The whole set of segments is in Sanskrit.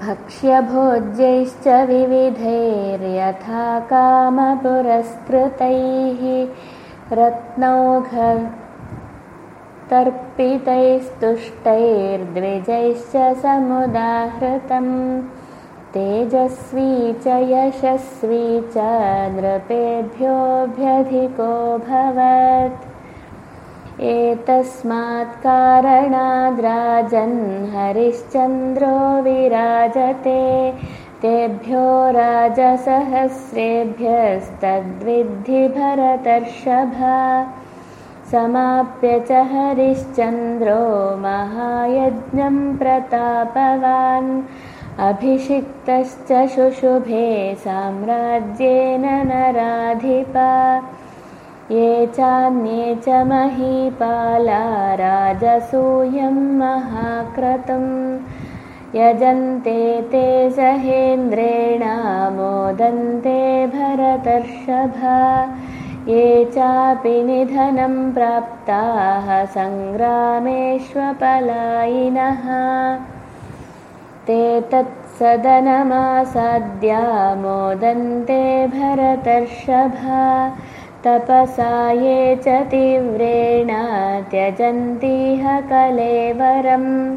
भक्ष्यभोज्यैश्च विविधैर्यथा कामपुरस्कृतैः रत्नौघतर्पितैस्तुष्टैर्द्विजैश्च समुदाहृतम्। तेजस्वी च यशस्वी च नृपेभ्योऽभ्यधिकोऽभवत् एतस्मात् कारणाद्राजन् हरिश्चन्द्रो विराजते। तेभ्यो राजसहस्रेभ्यस्तद्विद्धि भरतर्षभा। समाप्य च हरिश्चन्द्रो महायज्ञं प्रतापवान्। अभिषिक्तश्च शुशुभे साम्राज्येन नराधिपा ये चान्ये च महीपाला राजसूयं महाक्रतुं यजन्ते ते सहेन्द्रेण मोदन्ते भरतर्षभा। ये चापि निधनं प्राप्ताः सङ्ग्रामेष्वपलायिनः। ते तत्सदनमासाद्या मोदन्ते भरतर्षभा तपसा ये च तीव्रेण त्यजन्तीह कलेवरं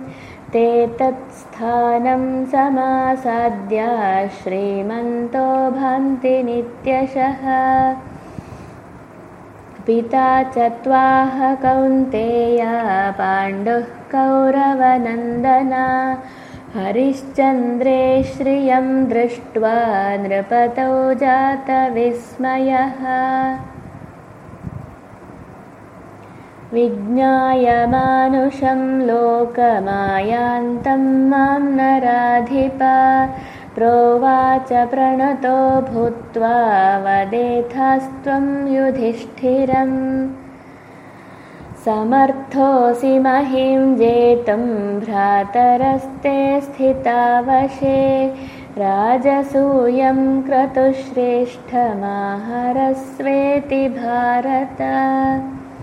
ते तत्स्थानं समासाद्या श्रीमन्तो भान्ति नित्यशः। पिता च त्वाह कौन्तेया पाण्डुः कौरवनन्दना। हरिश्चन्द्रे श्रियं दृष्ट्वा नृपतौ जातविस्मयः विज्ञायमानुषं लोकमायान्तं मां नराधिपा प्रोवाच प्रणतो भूत्वा वदेथास्त्वं युधिष्ठिरम्। समर्थोऽसि महीं जेतुं भ्रातरस्ते स्थितावशे राजसूयं क्रतुश्रेष्ठमाहरस्वेति भारत